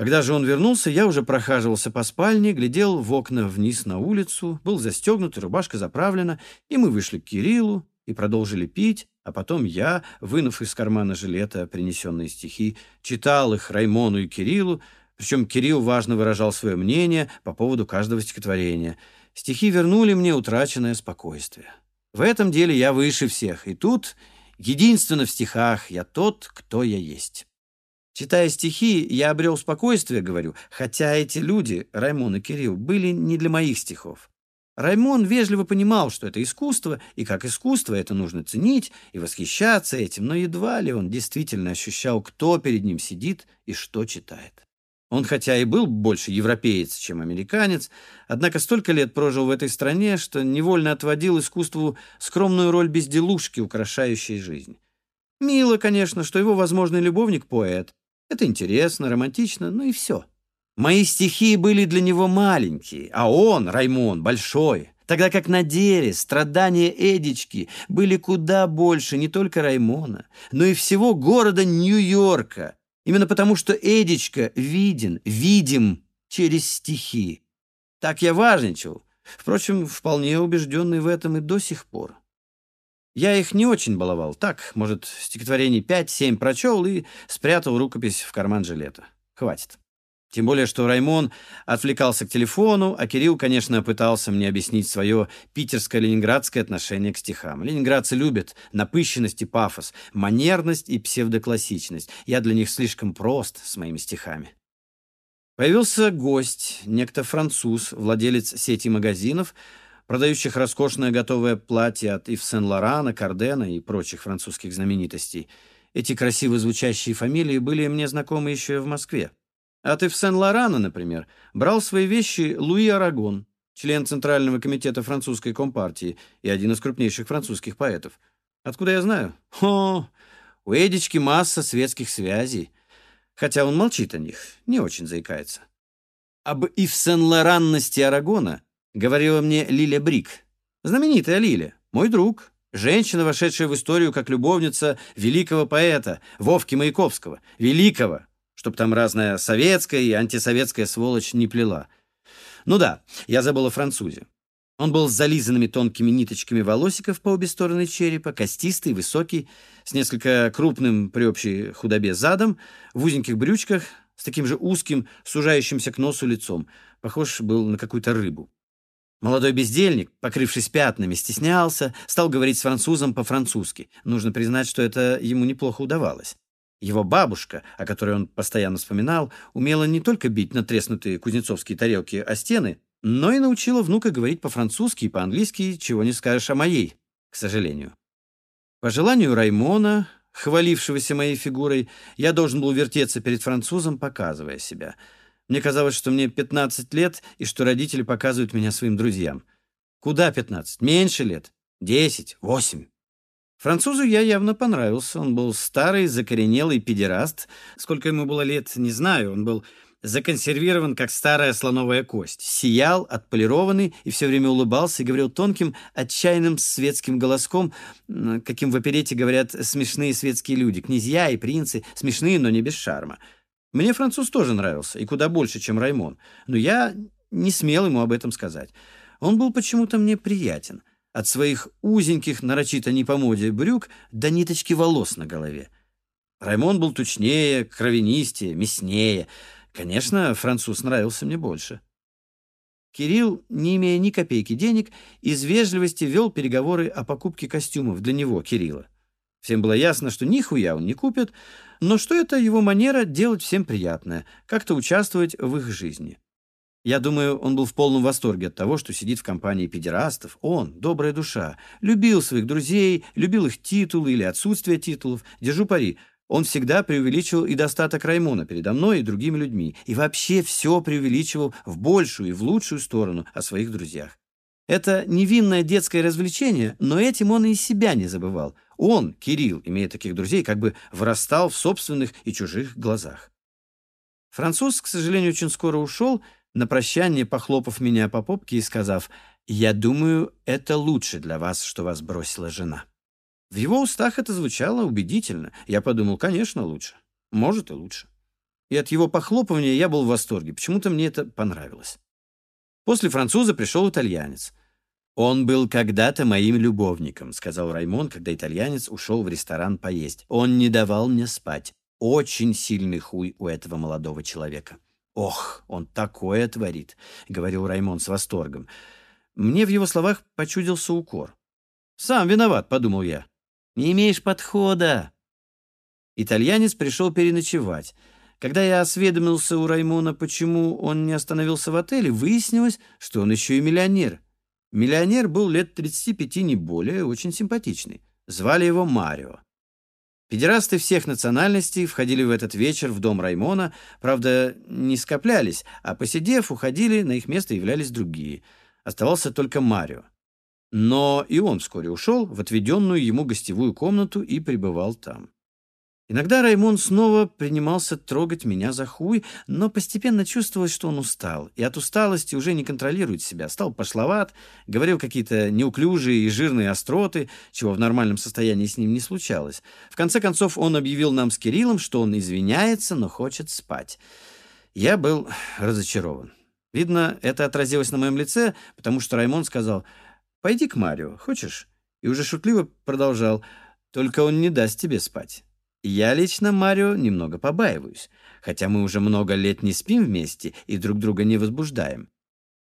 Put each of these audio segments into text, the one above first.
Когда же он вернулся, я уже прохаживался по спальне, глядел в окна вниз на улицу, был застегнут, рубашка заправлена, и мы вышли к Кириллу и продолжили пить, а потом я, вынув из кармана жилета принесенные стихи, читал их Раймону и Кириллу, причем Кирилл важно выражал свое мнение по поводу каждого стихотворения. Стихи вернули мне утраченное спокойствие. В этом деле я выше всех, и тут, единственно в стихах, я тот, кто я есть. Читая стихи, я обрел спокойствие, говорю, хотя эти люди, Раймон и Кирилл, были не для моих стихов. Раймон вежливо понимал, что это искусство, и как искусство это нужно ценить и восхищаться этим, но едва ли он действительно ощущал, кто перед ним сидит и что читает. Он хотя и был больше европеец, чем американец, однако столько лет прожил в этой стране, что невольно отводил искусству скромную роль безделушки, украшающей жизнь. Мило, конечно, что его возможный любовник — поэт, это интересно, романтично, ну и все. Мои стихи были для него маленькие, а он, Раймон, большой. Тогда как на деле страдания Эдички были куда больше не только Раймона, но и всего города Нью-Йорка. Именно потому, что Эдичка виден, видим через стихи. Так я важничал. Впрочем, вполне убежденный в этом и до сих пор. Я их не очень баловал. Так, может, стихотворений пять-семь прочел и спрятал рукопись в карман жилета. Хватит. Тем более, что Раймон отвлекался к телефону, а Кирилл, конечно, пытался мне объяснить свое питерско-ленинградское отношение к стихам. Ленинградцы любят напыщенность и пафос, манерность и псевдоклассичность. Я для них слишком прост с моими стихами. Появился гость, некто француз, владелец сети магазинов, продающих роскошное готовое платье от Ив Сен-Лорана, Кардена и прочих французских знаменитостей. Эти красиво звучащие фамилии были мне знакомы еще и в Москве. От Ив Сен-Лорана, например, брал свои вещи Луи Арагон, член Центрального комитета французской компартии и один из крупнейших французских поэтов. Откуда я знаю? О, у Эдички масса светских связей. Хотя он молчит о них, не очень заикается. Об Ив Сен-Лоранности Арагона говорила мне Лиля Брик. Знаменитая Лиля, мой друг, женщина, вошедшая в историю как любовница великого поэта Вовки Маяковского. Великого, чтоб там разная советская и антисоветская сволочь не плела. Ну да, я забыл о французе. Он был с зализанными тонкими ниточками волосиков по обе стороны черепа, костистый, высокий, с несколько крупным при общей худобе задом, в узеньких брючках, с таким же узким, сужающимся к носу лицом. Похож был на какую-то рыбу. Молодой бездельник, покрывшись пятнами, стеснялся, стал говорить с французом по-французски. Нужно признать, что это ему неплохо удавалось. Его бабушка, о которой он постоянно вспоминал, умела не только бить на треснутые кузнецовские тарелки о стены, но и научила внука говорить по-французски и по-английски, чего не скажешь о моей, к сожалению. По желанию Раймона, хвалившегося моей фигурой, я должен был вертеться перед французом, показывая себя — мне казалось, что мне 15 лет и что родители показывают меня своим друзьям. Куда 15? Меньше лет. 10, 8. Французу я явно понравился. Он был старый, закоренелый педераст. Сколько ему было лет, не знаю. Он был законсервирован, как старая слоновая кость. Сиял, отполированный, и все время улыбался и говорил тонким, отчаянным светским голоском, каким в оперете говорят смешные светские люди, князья и принцы, смешные, но не без шарма. Мне француз тоже нравился, и куда больше, чем Раймон, но я не смел ему об этом сказать. Он был почему-то мне приятен. От своих узеньких, нарочито не по моде, брюк до ниточки волос на голове. Раймон был тучнее, кровянистее, мяснее. Конечно, француз нравился мне больше. Кирилл, не имея ни копейки денег, из вежливости вел переговоры о покупке костюмов для него, Кирилла. Всем было ясно, что нихуя он не купит, но что это его манера делать всем приятное, как-то участвовать в их жизни. Я думаю, он был в полном восторге от того, что сидит в компании педерастов. Он, добрая душа, любил своих друзей, любил их титулы или отсутствие титулов. Держу пари, он всегда преувеличивал и достаток Раймона передо мной и другими людьми, и вообще все преувеличивал в большую и в лучшую сторону о своих друзьях. Это невинное детское развлечение, но этим он и себя не забывал. Он, Кирилл, имея таких друзей, как бы вырастал в собственных и чужих глазах. Француз, к сожалению, очень скоро ушел, на прощание похлопав меня по попке и сказав, «Я думаю, это лучше для вас, что вас бросила жена». В его устах это звучало убедительно. Я подумал, конечно, лучше. Может, и лучше. и от его похлопывания я был в восторге. Почему-то мне это понравилось. После француза пришел итальянец. «Он был когда-то моим любовником», — сказал Раймон, когда итальянец ушел в ресторан поесть. «Он не давал мне спать. Очень сильный хуй у этого молодого человека». «Ох, он такое творит», — говорил Раймон с восторгом. Мне в его словах почудился укор. «Сам виноват», — подумал я. «Не имеешь подхода». Итальянец пришел переночевать. Когда я осведомился у Раймона, почему он не остановился в отеле, выяснилось, что он еще и миллионер. Миллионер был лет 35, не более, очень симпатичный. Звали его Марио. Педерасты всех национальностей входили в этот вечер в дом Раймона, правда, не скоплялись, а посидев, уходили, на их место являлись другие. Оставался только Марио. Но и он вскоре ушел в отведенную ему гостевую комнату и пребывал там. Иногда Раймон снова принимался трогать меня за хуй, но постепенно чувствовалось, что он устал, и от усталости уже не контролирует себя, стал пошловат, говорил какие-то неуклюжие и жирные остроты, чего в нормальном состоянии с ним не случалось. В конце концов, он объявил нам с Кириллом, что он извиняется, но хочет спать. Я был разочарован. Видно, это отразилось на моем лице, потому что Раймон сказал «Пойди к Марио, хочешь?» И уже шутливо продолжал «Только он не даст тебе спать». Я лично Марио немного побаиваюсь, хотя мы уже много лет не спим вместе и друг друга не возбуждаем.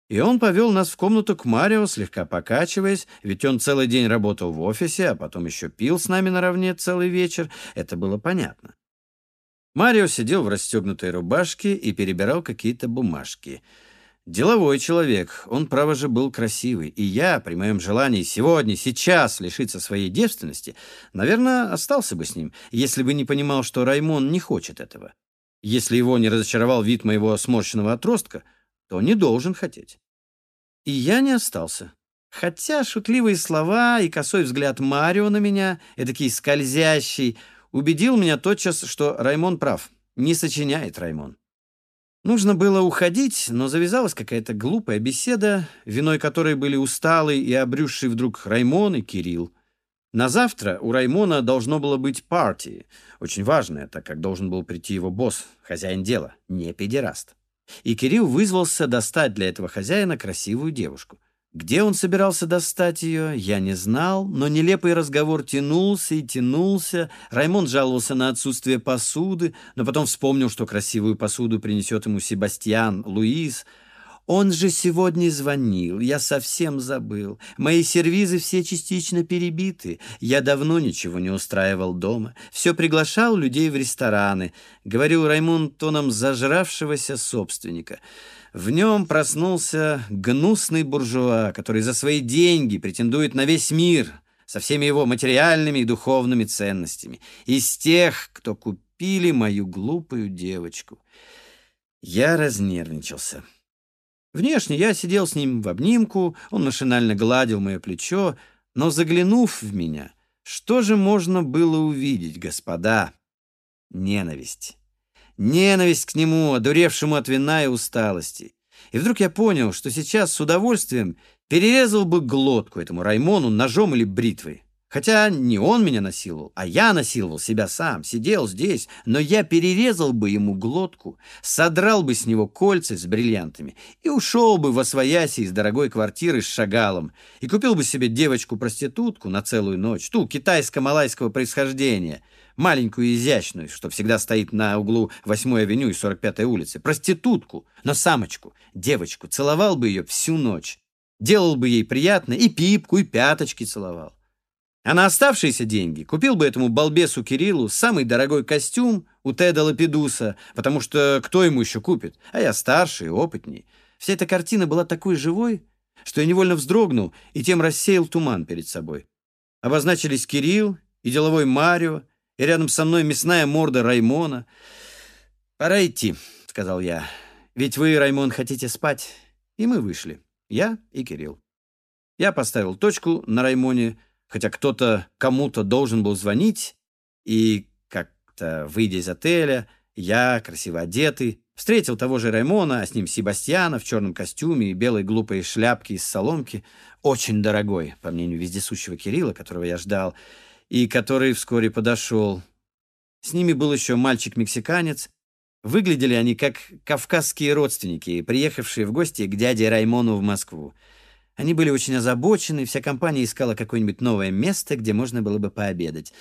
И он повел нас в комнату к Марио, слегка покачиваясь, ведь он целый день работал в офисе, а потом еще пил с нами наравне целый вечер. Это было понятно. Марио сидел в расстегнутой рубашке и перебирал какие-то бумажки — Деловой человек, он, право же, был красивый, и я, при моем желании сегодня, сейчас лишиться своей девственности, наверное, остался бы с ним, если бы не понимал, что Раймон не хочет этого. Если его не разочаровал вид моего сморщенного отростка, то не должен хотеть. И я не остался. Хотя шутливые слова и косой взгляд Марио на меня, эдакий скользящий, убедил меня тотчас, что Раймон прав. Не сочиняет Раймон. Нужно было уходить, но завязалась какая-то глупая беседа, виной которой были усталый и обрюзший вдруг Раймон и Кирилл. На завтра у Раймона должно было быть парти, очень важное, так как должен был прийти его босс, хозяин дела, не педераст. И Кирилл вызвался достать для этого хозяина красивую девушку. Где он собирался достать ее, я не знал, но нелепый разговор тянулся и тянулся. Раймон жаловался на отсутствие посуды, но потом вспомнил, что красивую посуду принесет ему Себастьян, Луис. Он же сегодня звонил, я совсем забыл. Мои сервизы все частично перебиты. Я давно ничего не устраивал дома. Все приглашал людей в рестораны. Говорил Раймон тоном зажравшегося собственника. В нем проснулся гнусный буржуа, который за свои деньги претендует на весь мир со всеми его материальными и духовными ценностями. Из тех, кто купили мою глупую девочку. Я разнервничался. Внешне я сидел с ним в обнимку, он машинально гладил мое плечо, но заглянув в меня, что же можно было увидеть, господа? Ненависть. Ненависть к нему, одуревшему от вина и усталости. И вдруг я понял, что сейчас с удовольствием перерезал бы глотку этому Раймону ножом или бритвой. Хотя не он меня насиловал, а я насиловал себя сам, сидел здесь, но я перерезал бы ему глотку, содрал бы с него кольца с бриллиантами и ушел бы во свояси из дорогой квартиры с шагалом и купил бы себе девочку-проститутку на целую ночь, ту китайско-малайского происхождения — маленькую изящную, что всегда стоит на углу 8-й авеню и 45-й улицы, проститутку, но самочку, девочку, целовал бы ее всю ночь, делал бы ей приятно и пипку, и пяточки целовал. А на оставшиеся деньги купил бы этому балбесу Кириллу самый дорогой костюм у Теда Лапидуса, потому что кто ему еще купит? А я старше и опытней. Вся эта картина была такой живой, что я невольно вздрогнул и тем рассеял туман перед собой. Обозначились Кирилл и деловой Марио, и рядом со мной мясная морда Раймона. «Пора идти», — сказал я. «Ведь вы, Раймон, хотите спать?» И мы вышли. Я и Кирилл. Я поставил точку на Раймоне, хотя кто-то кому-то должен был звонить, и как-то, выйдя из отеля, я, красиво одетый, встретил того же Раймона, а с ним Себастьяна в черном костюме и белой глупой шляпке из соломки, очень дорогой, по мнению вездесущего Кирилла, которого я ждал, и который вскоре подошел. С ними был еще мальчик-мексиканец, Выглядели они как кавказские родственники, приехавшие в гости к дяде Раймону в Москву. Они были очень озабочены, вся компания искала какое-нибудь новое место, где можно было бы пообедать.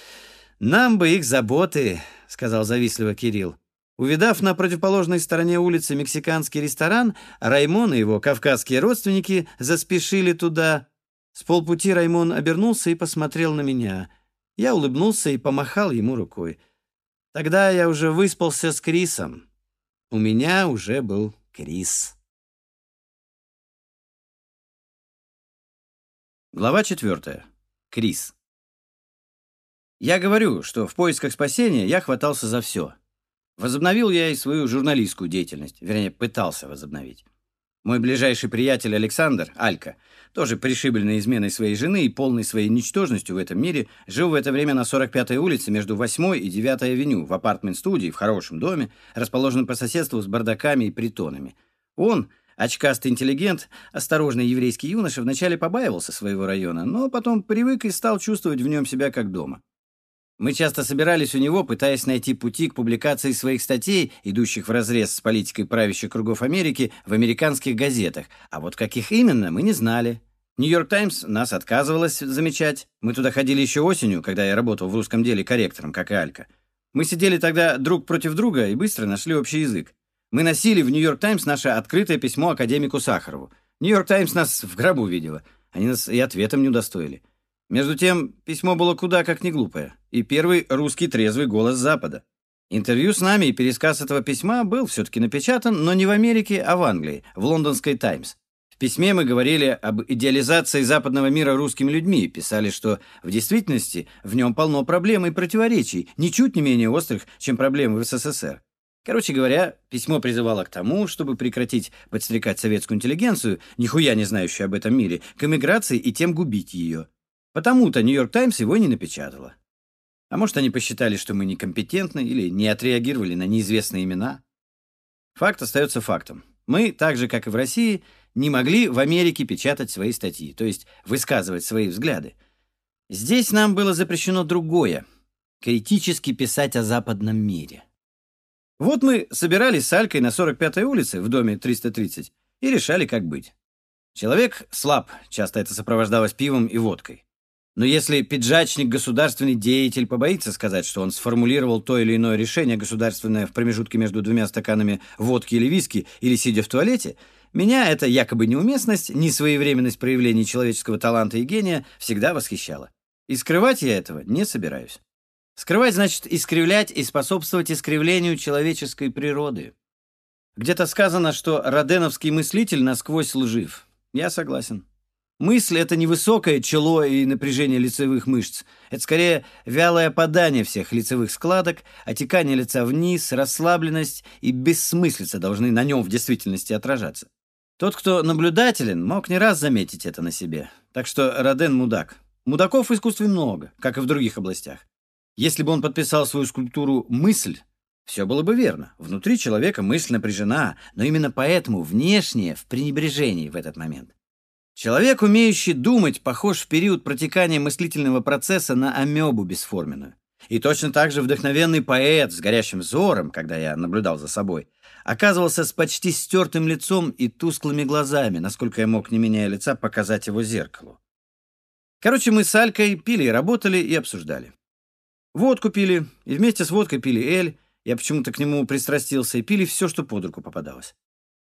«Нам бы их заботы», — сказал завистливо Кирилл. Увидав на противоположной стороне улицы мексиканский ресторан, Раймон и его кавказские родственники заспешили туда. С полпути Раймон обернулся и посмотрел на меня. Я улыбнулся и помахал ему рукой. Тогда я уже выспался с Крисом. У меня уже был Крис. Глава четвертая. Крис. Я говорю, что в поисках спасения я хватался за все. Возобновил я и свою журналистскую деятельность, вернее, пытался возобновить. Мой ближайший приятель Александр, Алька, тоже пришибленный изменой своей жены и полной своей ничтожностью в этом мире, жил в это время на 45-й улице между 8 и 9 авеню в апартмент-студии в хорошем доме, расположенном по соседству с бардаками и притонами. Он, очкастый интеллигент, осторожный еврейский юноша, вначале побаивался своего района, но потом привык и стал чувствовать в нем себя как дома. Мы часто собирались у него, пытаясь найти пути к публикации своих статей, идущих вразрез с политикой правящих кругов Америки, в американских газетах, а вот каких именно, мы не знали. «Нью-Йорк Таймс» нас отказывалась замечать. Мы туда ходили еще осенью, когда я работал в русском деле корректором, как и Алька. Мы сидели тогда друг против друга и быстро нашли общий язык. Мы носили в «Нью-Йорк Таймс» наше открытое письмо академику Сахарову. «Нью-Йорк Таймс» нас в гробу видела. Они нас и ответом не удостоили. Между тем, письмо было куда как не глупое. И первый русский трезвый голос Запада. Интервью с нами и пересказ этого письма был все-таки напечатан, но не в Америке, а в Англии, в лондонской «Таймс». В письме мы говорили об идеализации западного мира русскими людьми, писали, что в действительности в нем полно проблем и противоречий, ничуть не менее острых, чем проблемы в СССР. Короче говоря, письмо призывало к тому, чтобы прекратить подстрекать советскую интеллигенцию, нихуя не знающую об этом мире, к эмиграции и тем губить ее. Потому-то «Нью-Йорк Таймс» его не напечатала. А может, они посчитали, что мы некомпетентны или не отреагировали на неизвестные имена? Факт остается фактом. Мы, так же, как и в России, не могли в Америке печатать свои статьи, то есть высказывать свои взгляды. Здесь нам было запрещено другое — критически писать о западном мире. Вот мы собирались с Алькой на 45-й улице в доме 330 и решали, как быть. Человек слаб, часто это сопровождалось пивом и водкой. Но если пиджачник, государственный деятель побоится сказать, что он сформулировал то или иное решение государственное в промежутке между двумя стаканами водки или виски или сидя в туалете, меня эта якобы неуместность, несвоевременность проявлений человеческого таланта и гения всегда восхищала. И скрывать я этого не собираюсь. Скрывать значит искривлять и способствовать искривлению человеческой природы. Где-то сказано, что роденовский мыслитель насквозь лжив. Я согласен. Мысль — это не высокое чело и напряжение лицевых мышц. Это скорее вялое опадание всех лицевых складок, отекание лица вниз, расслабленность и бессмыслица должны на нем в действительности отражаться. Тот, кто наблюдателен, мог не раз заметить это на себе. Так что Роден мудак. Мудаков в искусстве много, как и в других областях. Если бы он подписал свою скульптуру «мысль», все было бы верно. Внутри человека мысль напряжена, но именно поэтому внешнее в пренебрежении в этот момент. Человек, умеющий думать, похож в период протекания мыслительного процесса на амебу бесформенную. И точно так же вдохновенный поэт с горящим взором, когда я наблюдал за собой, оказывался с почти стертым лицом и тусклыми глазами, насколько я мог, не меняя лица, показать его зеркалу. Короче, мы с Алькой пили и работали, и обсуждали. Водку пили, и вместе с водкой пили эль, я почему-то к нему пристрастился, и пили все, что под руку попадалось.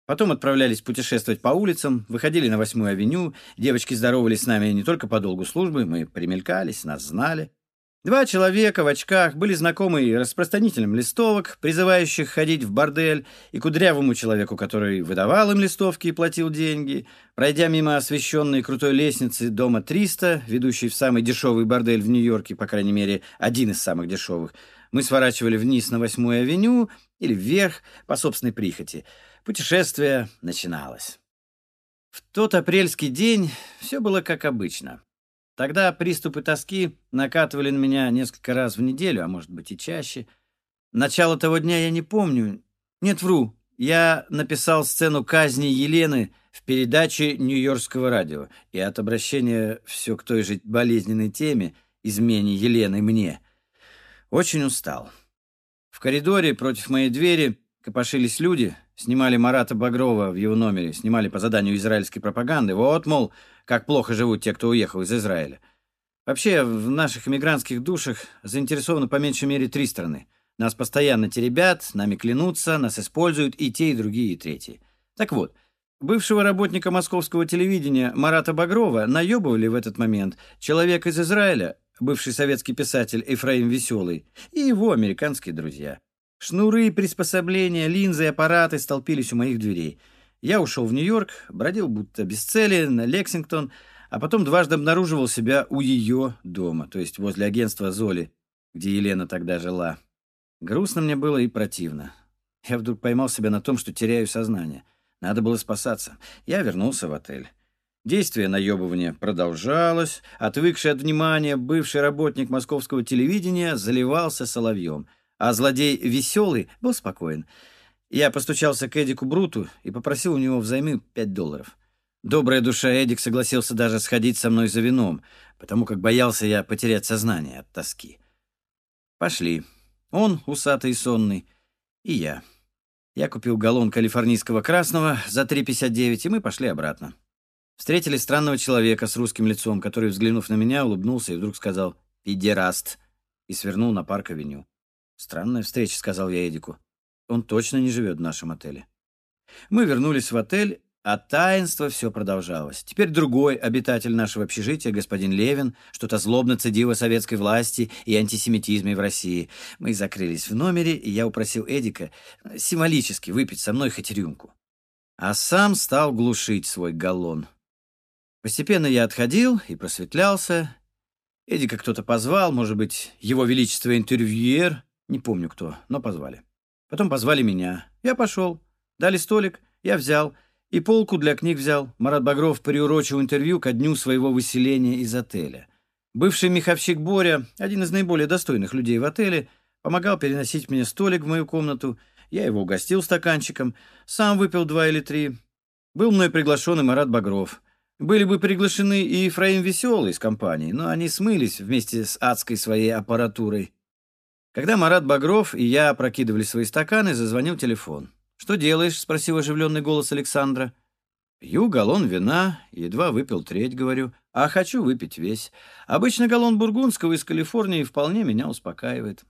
Потом отправлялись путешествовать по улицам, выходили на Восьмую авеню, девочки здоровались с нами не только по долгу службы, мы примелькались, нас знали. Два человека в очках были знакомы и распространителям листовок, призывающих ходить в бордель, и кудрявому человеку, который выдавал им листовки и платил деньги. Пройдя мимо освещенной крутой лестницы дома 300, ведущей в самый дешевый бордель в Нью-Йорке, по крайней мере, один из самых дешевых, мы сворачивали вниз на Восьмую авеню или вверх по собственной прихоти — Путешествие начиналось. В тот апрельский день все было как обычно. Тогда приступы тоски накатывали на меня несколько раз в неделю, а может быть и чаще. Начало того дня я не помню. Нет, вру. Я написал сцену казни Елены в передаче Нью-Йоркского радио, и от обращения все к той же болезненной теме, измене Елены мне, очень устал. В коридоре против моей двери копошились люди, снимали Марата Багрова в его номере, снимали по заданию израильской пропаганды. Вот, мол, как плохо живут те, кто уехал из Израиля. Вообще, в наших эмигрантских душах заинтересованы по меньшей мере три страны. Нас постоянно теребят, нами клянутся, нас используют и те, и другие, и третьи. Так вот, бывшего работника московского телевидения Марата Багрова наебывали в этот момент человек из Израиля, бывший советский писатель Ефраим Веселый, и его американские друзья. Шнуры, приспособления, линзы, аппараты столпились у моих дверей. Я ушел в Нью-Йорк, бродил будто без цели на Лексингтон, а потом дважды обнаруживал себя у ее дома, то есть возле агентства Золи, где Елена тогда жила. Грустно мне было и противно. Я вдруг поймал себя на том, что теряю сознание. Надо было спасаться. Я вернулся в отель. Действие наебывания продолжалось. Отвыкший от внимания бывший работник московского телевидения заливался соловьем, а злодей веселый был спокоен. Я постучался к Эдику Бруту и попросил у него взаймы пять долларов. Добрая душа Эдик согласился даже сходить со мной за вином, потому как боялся я потерять сознание от тоски. Пошли. Он, усатый и сонный, и я. Я купил галлон калифорнийского красного за 3,59, и мы пошли обратно. Встретили странного человека с русским лицом, который, взглянув на меня, улыбнулся и вдруг сказал «Педераст» и свернул на парк-авеню. «Странная встреча», — сказал я Эдику. «Он точно не живет в нашем отеле». Мы вернулись в отель, а таинство все продолжалось. Теперь другой обитатель нашего общежития, господин Левин, что-то злобно цедил о советской власти и антисемитизме в России. Мы закрылись в номере, и я упросил Эдика символически выпить со мной хоть рюмку. А сам стал глушить свой галлон. Постепенно я отходил и просветлялся. Эдика кто-то позвал, может быть, его величество интервьюер, не помню кто, но позвали. Потом позвали меня. Я пошел. Дали столик, я взял — и полку для книг взял. Марат Багров приурочил интервью ко дню своего выселения из отеля. Бывший меховщик Боря, один из наиболее достойных людей в отеле, помогал переносить мне столик в мою комнату. Я его угостил стаканчиком, сам выпил два или три. Был мной приглашен и Марат Багров. Были бы приглашены и Ефраим Веселый из компании, но они смылись вместе с адской своей аппаратурой. Когда Марат Багров и я опрокидывали свои стаканы, зазвонил телефон. «Что делаешь?» — спросил оживленный голос Александра. «Пью галлон вина, едва выпил треть, говорю, а хочу выпить весь. Обычно галлон бургундского из Калифорнии вполне меня успокаивает».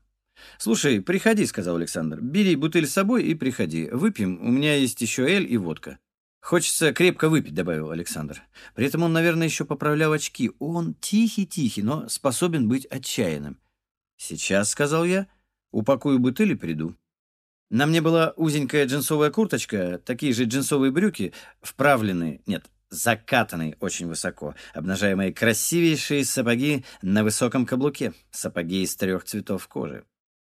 «Слушай, приходи», — сказал Александр. «Бери бутыль с собой и приходи. Выпьем, у меня есть еще эль и водка». «Хочется крепко выпить», — добавил Александр. При этом он, наверное, еще поправлял очки. Он тихий-тихий, но способен быть отчаянным. «Сейчас», — сказал я, — «упакую бутыль и приду». На мне была узенькая джинсовая курточка, такие же джинсовые брюки, вправленные, нет, закатанные очень высоко, обнажая мои красивейшие сапоги на высоком каблуке, сапоги из трех цветов кожи.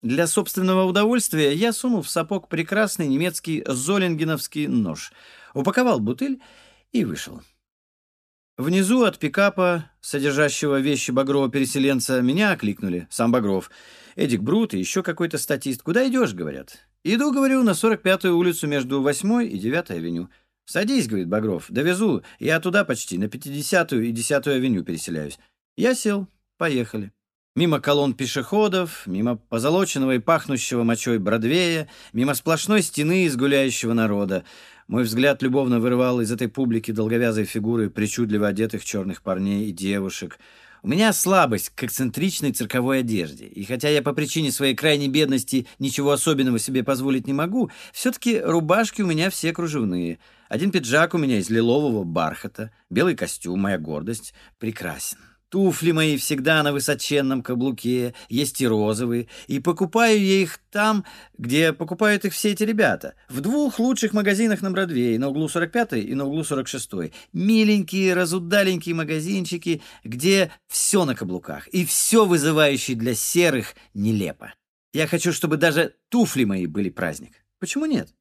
Для собственного удовольствия я сунул в сапог прекрасный немецкий золингеновский нож, упаковал бутыль и вышел. Внизу от пикапа, содержащего вещи Багрова-переселенца, меня окликнули, сам Багров. Эдик Брут и еще какой-то статист. «Куда идешь?» — говорят. «Иду, говорю, на 45-ю улицу между 8 и 9 авеню». «Садись», — говорит Багров, — «довезу. Я туда почти, на 50-ю и 10-ю авеню переселяюсь». Я сел. Поехали. Мимо колонн пешеходов, мимо позолоченного и пахнущего мочой Бродвея, мимо сплошной стены из гуляющего народа. Мой взгляд любовно вырывал из этой публики долговязые фигуры причудливо одетых черных парней и девушек — у меня слабость к эксцентричной цирковой одежде, и хотя я по причине своей крайней бедности ничего особенного себе позволить не могу, все-таки рубашки у меня все кружевные. Один пиджак у меня из лилового бархата, белый костюм, моя гордость, прекрасен. Туфли мои всегда на высоченном каблуке, есть и розовые, и покупаю я их там, где покупают их все эти ребята, в двух лучших магазинах на Бродвее, на углу 45 и на углу 46. Миленькие, разудаленькие магазинчики, где все на каблуках, и все вызывающее для серых нелепо. Я хочу, чтобы даже туфли мои были праздник. Почему нет?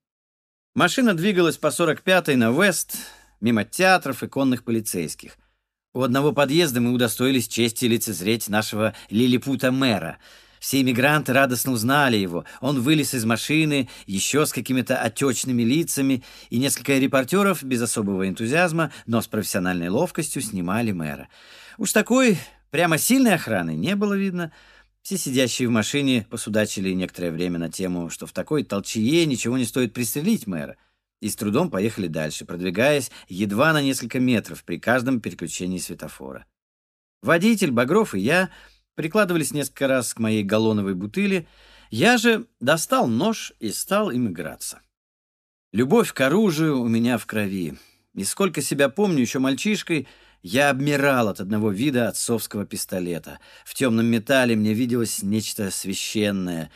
Машина двигалась по 45-й на Вест, мимо театров и конных полицейских — у одного подъезда мы удостоились чести лицезреть нашего лилипута-мэра. Все иммигранты радостно узнали его. Он вылез из машины, еще с какими-то отечными лицами, и несколько репортеров без особого энтузиазма, но с профессиональной ловкостью снимали мэра. Уж такой прямо сильной охраны не было видно. Все сидящие в машине посудачили некоторое время на тему, что в такой толчее ничего не стоит пристрелить мэра, и с трудом поехали дальше, продвигаясь едва на несколько метров при каждом переключении светофора. Водитель, Багров и я прикладывались несколько раз к моей галлоновой бутыли, я же достал нож и стал им играться. Любовь к оружию у меня в крови. И сколько себя помню еще мальчишкой, я обмирал от одного вида отцовского пистолета. В темном металле мне виделось нечто священное.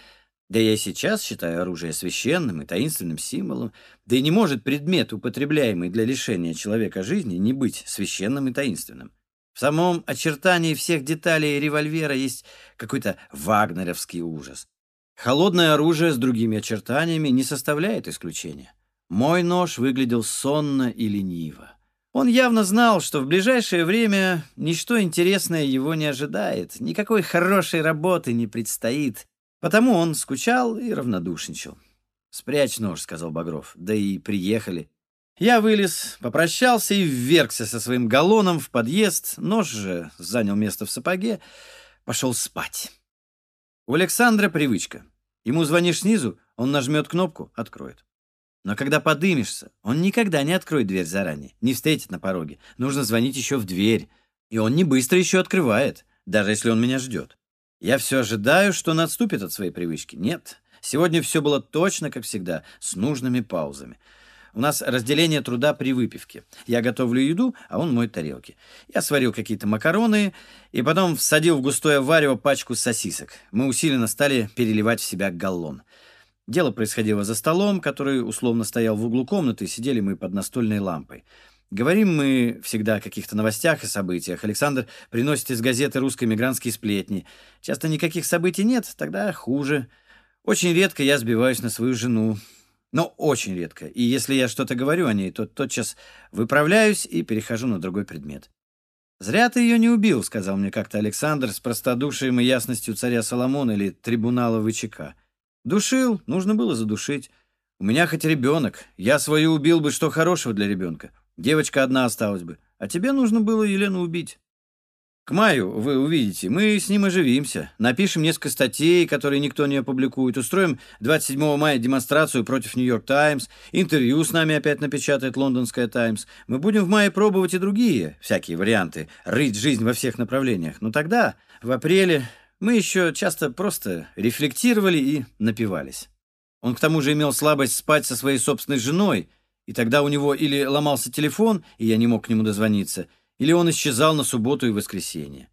Да я сейчас считаю оружие священным и таинственным символом. Да и не может предмет, употребляемый для лишения человека жизни, не быть священным и таинственным. В самом очертании всех деталей револьвера есть какой-то вагнеровский ужас. Холодное оружие с другими очертаниями не составляет исключения. Мой нож выглядел сонно и лениво. Он явно знал, что в ближайшее время ничто интересное его не ожидает, никакой хорошей работы не предстоит, потому он скучал и равнодушничал. «Спрячь нож», — сказал Багров, — «да и приехали». Я вылез, попрощался и ввергся со своим галлоном в подъезд, нож же занял место в сапоге, пошел спать. У Александра привычка. Ему звонишь снизу, он нажмет кнопку, откроет. Но когда подымешься, он никогда не откроет дверь заранее, не встретит на пороге. Нужно звонить еще в дверь. И он не быстро еще открывает, даже если он меня ждет. Я все ожидаю, что он отступит от своей привычки. Нет, сегодня все было точно, как всегда, с нужными паузами. У нас разделение труда при выпивке. Я готовлю еду, а он моет тарелки. Я сварил какие-то макароны и потом всадил в густое варево пачку сосисок. Мы усиленно стали переливать в себя галлон. Дело происходило за столом, который условно стоял в углу комнаты, и сидели мы под настольной лампой. Говорим мы всегда о каких-то новостях и событиях. Александр приносит из газеты русские мигрантские сплетни. Часто никаких событий нет, тогда хуже. Очень редко я сбиваюсь на свою жену. Но очень редко. И если я что-то говорю о ней, то тотчас выправляюсь и перехожу на другой предмет. «Зря ты ее не убил», — сказал мне как-то Александр с простодушием и ясностью царя Соломона или трибунала ВЧК. «Душил, нужно было задушить. У меня хоть ребенок. Я свою убил бы, что хорошего для ребенка. Девочка одна осталась бы. А тебе нужно было Елену убить». К маю, вы увидите, мы с ним оживимся. Напишем несколько статей, которые никто не опубликует. Устроим 27 мая демонстрацию против Нью-Йорк Таймс. Интервью с нами опять напечатает Лондонская Таймс. Мы будем в мае пробовать и другие всякие варианты. Рыть жизнь во всех направлениях. Но тогда, в апреле, мы еще часто просто рефлектировали и напивались. Он к тому же имел слабость спать со своей собственной женой, и тогда у него или ломался телефон, и я не мог к нему дозвониться, или он исчезал на субботу и воскресенье.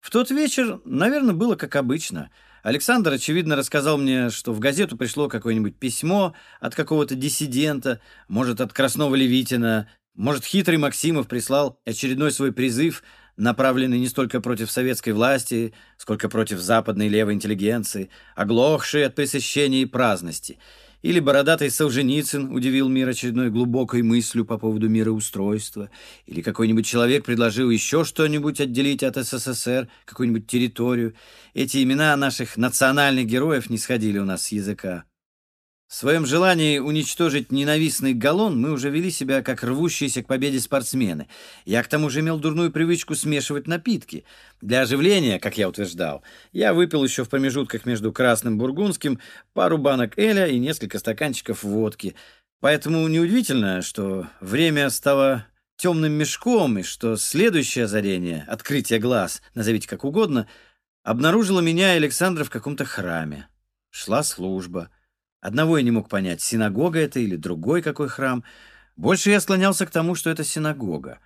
В тот вечер, наверное, было как обычно. Александр, очевидно, рассказал мне, что в газету пришло какое-нибудь письмо от какого-то диссидента, может, от Красного Левитина, может, хитрый Максимов прислал очередной свой призыв, направленный не столько против советской власти, сколько против западной левой интеллигенции, оглохшей от пресыщения и праздности — или бородатый Солженицын удивил мир очередной глубокой мыслью по поводу мироустройства. Или какой-нибудь человек предложил еще что-нибудь отделить от СССР, какую-нибудь территорию. Эти имена наших национальных героев не сходили у нас с языка. В своем желании уничтожить ненавистный галлон мы уже вели себя как рвущиеся к победе спортсмены. Я к тому же имел дурную привычку смешивать напитки. Для оживления, как я утверждал, я выпил еще в промежутках между красным бургундским пару банок эля и несколько стаканчиков водки. Поэтому неудивительно, что время стало темным мешком, и что следующее озарение, открытие глаз, назовите как угодно, обнаружило меня и Александра в каком-то храме. Шла служба. Одного я не мог понять, синагога это или другой какой храм. Больше я склонялся к тому, что это синагога.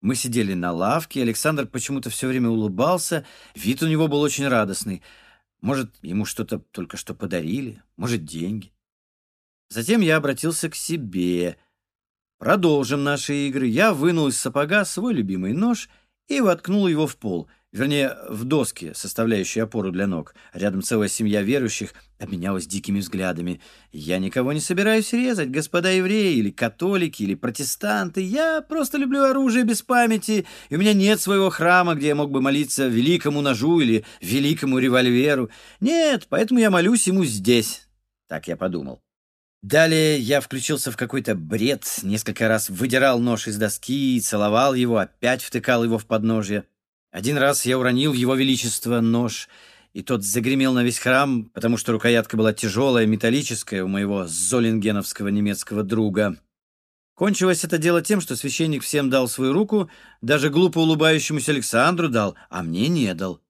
Мы сидели на лавке, Александр почему-то все время улыбался, вид у него был очень радостный. Может, ему что-то только что подарили, может, деньги. Затем я обратился к себе. Продолжим наши игры. Я вынул из сапога свой любимый нож и воткнул его в пол — Вернее, в доске, составляющей опору для ног. Рядом целая семья верующих обменялась дикими взглядами. «Я никого не собираюсь резать, господа евреи, или католики, или протестанты. Я просто люблю оружие без памяти, и у меня нет своего храма, где я мог бы молиться великому ножу или великому револьверу. Нет, поэтому я молюсь ему здесь». Так я подумал. Далее я включился в какой-то бред, несколько раз выдирал нож из доски, целовал его, опять втыкал его в подножье. Один раз я уронил его величество нож, и тот загремел на весь храм, потому что рукоятка была тяжелая, металлическая у моего золингеновского немецкого друга. Кончилось это дело тем, что священник всем дал свою руку, даже глупо улыбающемуся Александру дал, а мне не дал.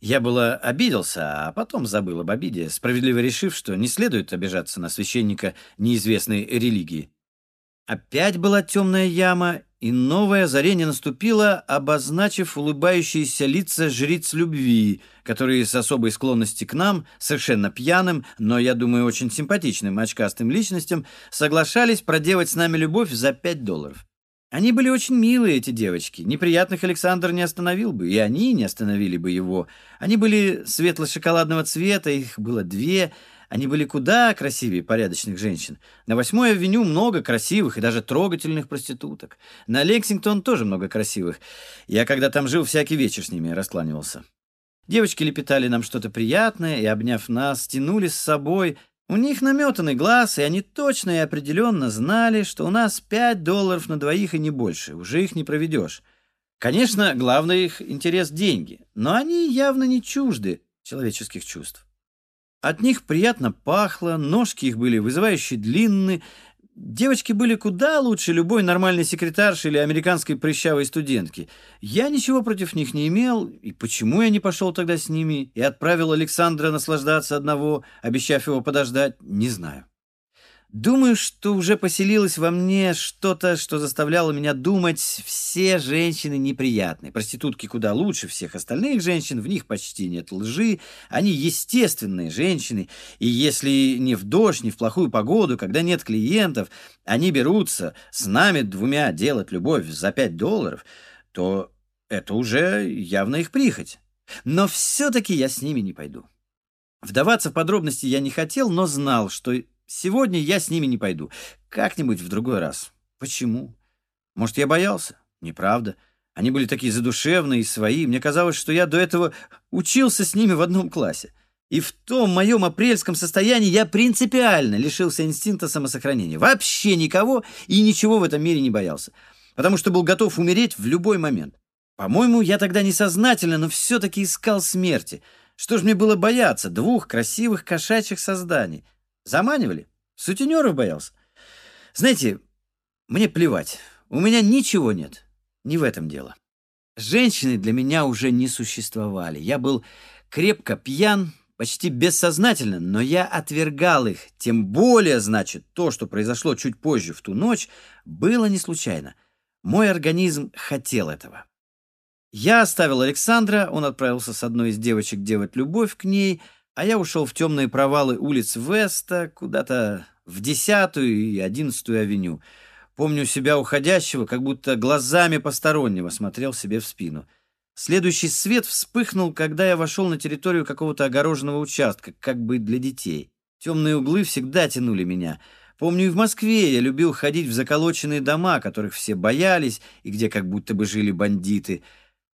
Я было обиделся, а потом забыл об обиде, справедливо решив, что не следует обижаться на священника неизвестной религии. Опять была темная яма, и новое озарение наступило, обозначив улыбающиеся лица жриц любви, которые с особой склонности к нам, совершенно пьяным, но, я думаю, очень симпатичным очкастым личностям, соглашались проделать с нами любовь за пять долларов. Они были очень милые, эти девочки. Неприятных Александр не остановил бы, и они не остановили бы его. Они были светло-шоколадного цвета, их было две — они были куда красивее порядочных женщин. На Восьмой авеню много красивых и даже трогательных проституток. На Лексингтон тоже много красивых. Я, когда там жил, всякий вечер с ними раскланивался. Девочки лепетали нам что-то приятное и, обняв нас, тянули с собой. У них наметанный глаз, и они точно и определенно знали, что у нас пять долларов на двоих и не больше. Уже их не проведешь. Конечно, главный их интерес — деньги, но они явно не чужды человеческих чувств. От них приятно пахло, ножки их были вызывающе длинные. Девочки были куда лучше любой нормальной секретарши или американской прыщавой студентки. Я ничего против них не имел, и почему я не пошел тогда с ними и отправил Александра наслаждаться одного, обещав его подождать, не знаю. Думаю, что уже поселилось во мне что-то, что заставляло меня думать, все женщины неприятны. Проститутки куда лучше всех остальных женщин, в них почти нет лжи. Они естественные женщины, и если не в дождь, не в плохую погоду, когда нет клиентов, они берутся с нами двумя делать любовь за пять долларов, то это уже явно их прихоть. Но все-таки я с ними не пойду. Вдаваться в подробности я не хотел, но знал, что Сегодня я с ними не пойду. Как-нибудь в другой раз. Почему? Может, я боялся? Неправда. Они были такие задушевные и свои. Мне казалось, что я до этого учился с ними в одном классе. И в том моем апрельском состоянии я принципиально лишился инстинкта самосохранения. Вообще никого и ничего в этом мире не боялся. Потому что был готов умереть в любой момент. По-моему, я тогда несознательно, но все-таки искал смерти. Что ж мне было бояться двух красивых кошачьих созданий? Заманивали? Сутенеров боялся? Знаете, мне плевать. У меня ничего нет. Не в этом дело. Женщины для меня уже не существовали. Я был крепко пьян, почти бессознательно, но я отвергал их. Тем более, значит, то, что произошло чуть позже в ту ночь, было не случайно. Мой организм хотел этого. Я оставил Александра, он отправился с одной из девочек делать любовь к ней — а я ушел в темные провалы улиц Веста, куда-то в десятую и одиннадцатую авеню. Помню себя уходящего, как будто глазами постороннего смотрел себе в спину. Следующий свет вспыхнул, когда я вошел на территорию какого-то огороженного участка, как бы для детей. Темные углы всегда тянули меня. Помню, и в Москве я любил ходить в заколоченные дома, которых все боялись, и где как будто бы жили бандиты.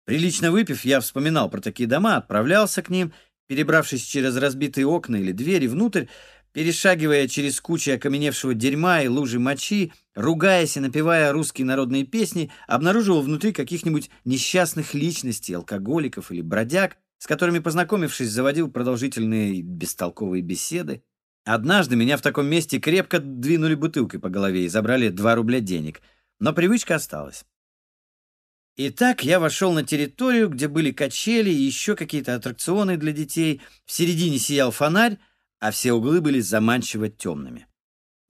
Прилично выпив, я вспоминал про такие дома, отправлялся к ним — Перебравшись через разбитые окна или двери внутрь, перешагивая через кучи окаменевшего дерьма и лужи мочи, ругаясь и напевая русские народные песни, обнаруживал внутри каких-нибудь несчастных личностей, алкоголиков или бродяг, с которыми, познакомившись, заводил продолжительные бестолковые беседы. Однажды меня в таком месте крепко двинули бутылкой по голове и забрали два рубля денег, но привычка осталась. Итак, я вошел на территорию, где были качели и еще какие-то аттракционы для детей. В середине сиял фонарь, а все углы были заманчиво темными.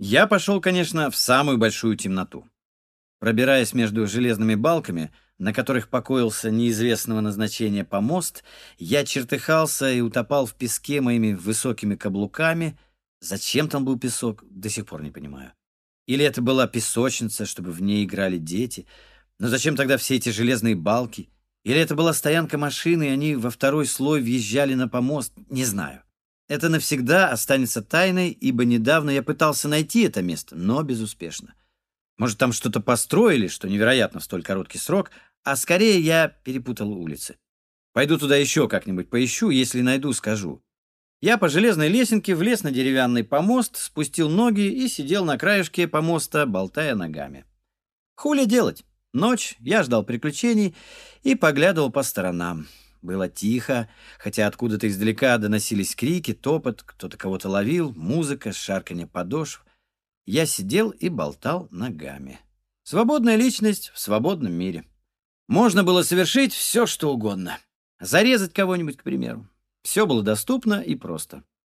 Я пошел, конечно, в самую большую темноту. Пробираясь между железными балками, на которых покоился неизвестного назначения помост, я чертыхался и утопал в песке моими высокими каблуками. Зачем там был песок, до сих пор не понимаю. Или это была песочница, чтобы в ней играли дети — но зачем тогда все эти железные балки? Или это была стоянка машины, и они во второй слой въезжали на помост? Не знаю. Это навсегда останется тайной, ибо недавно я пытался найти это место, но безуспешно. Может, там что-то построили, что невероятно в столь короткий срок, а скорее я перепутал улицы. Пойду туда еще как-нибудь поищу, если найду, скажу. Я по железной лесенке влез на деревянный помост, спустил ноги и сидел на краешке помоста, болтая ногами. Хули делать? Ночь, я ждал приключений и поглядывал по сторонам. Было тихо, хотя откуда-то издалека доносились крики, топот, кто-то кого-то ловил, музыка, шарканье подошв. Я сидел и болтал ногами. Свободная личность в свободном мире. Можно было совершить все, что угодно. Зарезать кого-нибудь, к примеру. Все было доступно и просто.